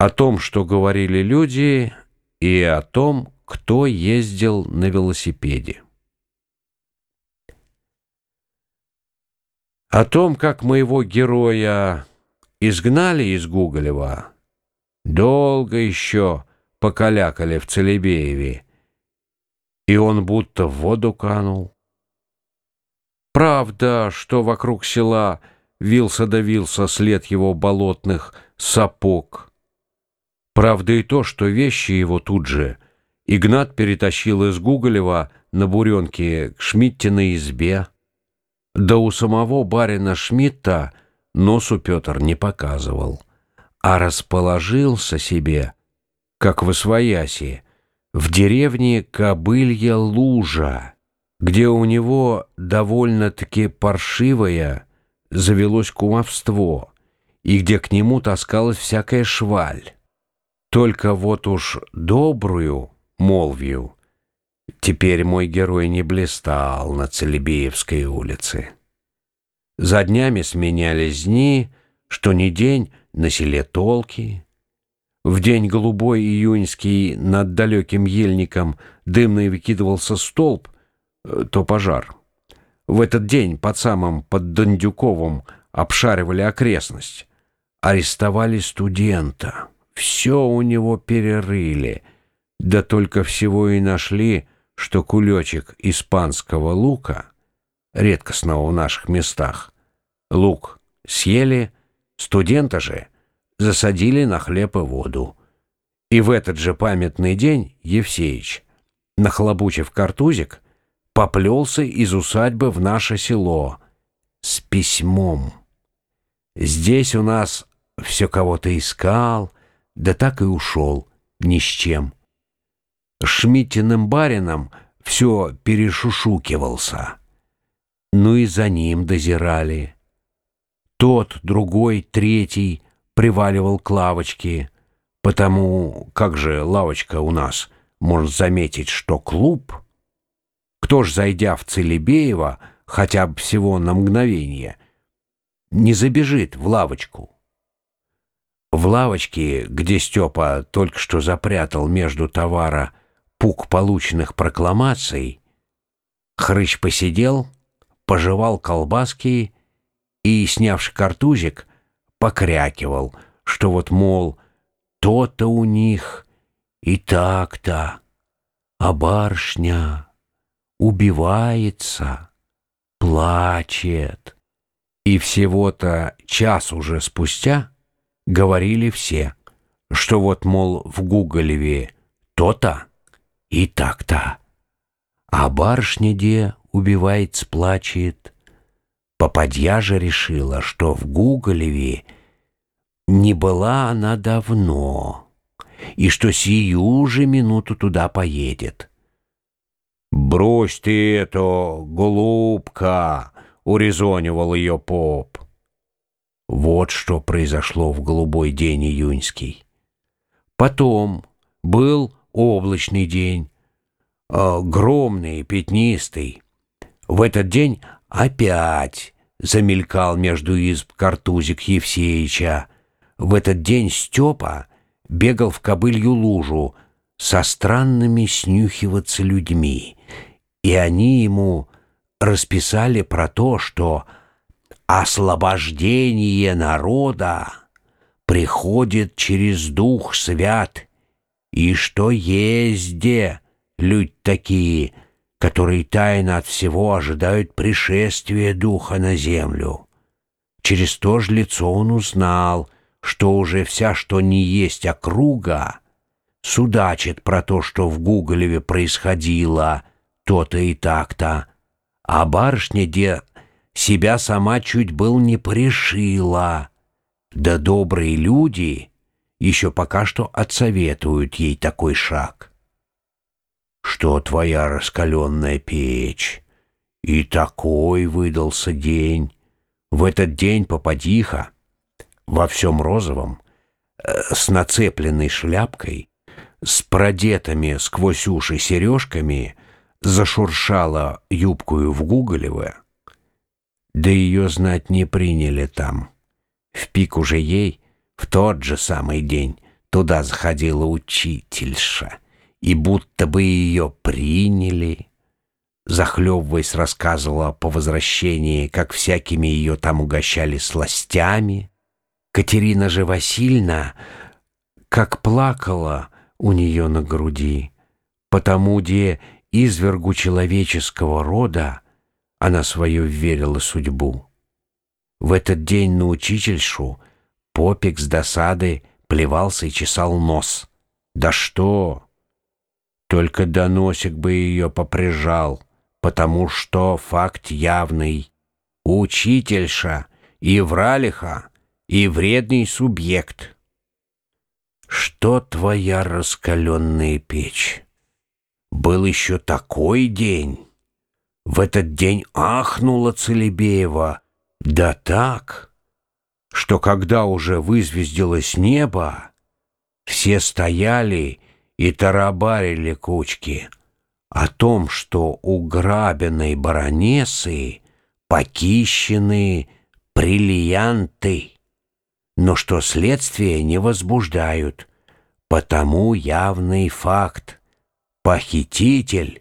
о том, что говорили люди, и о том, кто ездил на велосипеде. О том, как моего героя изгнали из Гуголева, долго еще покалякали в Целебееве, и он будто в воду канул. Правда, что вокруг села вился да вился след его болотных сапог — Правда и то, что вещи его тут же Игнат перетащил из Гуголева на буренке к Шмидтиной избе. Да у самого барина Шмидта носу Петр не показывал, а расположился себе, как в Освояси, в деревне Кобылья Лужа, где у него довольно-таки паршивое завелось кумовство, и где к нему таскалась всякая шваль. Только вот уж добрую молвью теперь мой герой не блистал на Целебеевской улице. За днями сменялись дни, что не день на селе Толки. В день голубой июньский над далеким ельником дымный выкидывался столб, э, то пожар. В этот день под самым под Дондюковым обшаривали окрестность. Арестовали студента. Все у него перерыли, да только всего и нашли, что кулечек испанского лука, редкостного в наших местах, лук съели, студента же засадили на хлеб и воду. И в этот же памятный день Евсеич, нахлобучив картузик, поплелся из усадьбы в наше село с письмом. Здесь у нас все кого-то искал, да так и ушел ни с чем. Шмитиным барином все перешушукивался. Ну и за ним дозирали. Тот, другой, третий приваливал к лавочке, потому как же лавочка у нас может заметить, что клуб? Кто ж, зайдя в Целебеево, хотя бы всего на мгновение, не забежит в лавочку? В лавочке, где Степа только что запрятал между товара пук полученных прокламаций, Хрыч посидел, пожевал колбаски и, снявши картузик, покрякивал, что вот, мол, то-то у них и так-то, а барышня убивается, плачет. И всего-то час уже спустя говорили все, что вот, мол, в Гуголеве то-то и так-то. А барышня де убивает, сплачет. Попадья же решила, что в Гуголеве не была она давно, и что сию же минуту туда поедет. «Брось ты это, голубка!» — урезонивал ее поп. Вот что произошло в голубой день июньский. Потом был облачный день, огромный, пятнистый. В этот день опять замелькал между изб картузик Евсеича. В этот день Степа бегал в кобылью лужу со странными снюхиваться людьми, и они ему расписали про то, что освобождение народа приходит через Дух Свят, и что езде люди такие, которые тайно от всего ожидают пришествия Духа на землю. Через то же лицо он узнал, что уже вся, что не есть округа, судачит про то, что в Гуголеве происходило то-то и так-то, а барышня, где себя сама чуть был не пришила. Да добрые люди еще пока что отсоветуют ей такой шаг. Что твоя раскаленная печь? И такой выдался день. В этот день попадиха, во всем розовом, э, с нацепленной шляпкой, с продетыми сквозь уши сережками, зашуршала юбкую в Гуголево, да ее знать не приняли там. В пик уже ей, в тот же самый день, Туда заходила учительша, и будто бы ее приняли. Захлебываясь, рассказывала по возвращении, как всякими ее там угощали сластями. Катерина же Васильевна, как плакала у нее на груди, потому где извергу человеческого рода она свою верила судьбу. В этот день на учительшу Попик с досады плевался и чесал нос. Да что! Только доносик бы ее поприжал, потому что факт явный. Учительша и вралиха, и вредный субъект. Что твоя раскаленная печь? Был еще такой день. В этот день ахнула Целебеева. Да так что когда уже вызвездилось небо, все стояли и тарабарили кучки о том, что у грабиной баронессы покищены бриллианты, но что следствие не возбуждают, потому явный факт — похититель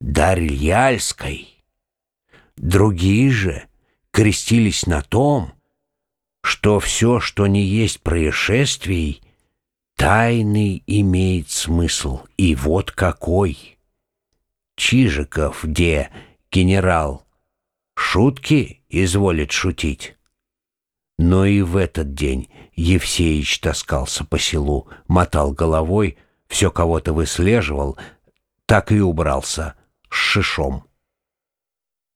Дарьяльской. Другие же крестились на том, что все, что не есть происшествий, тайный имеет смысл, и вот какой. Чижиков, где генерал, шутки изволит шутить. Но и в этот день Евсеич таскался по селу, мотал головой, все кого-то выслеживал, так и убрался с шишом.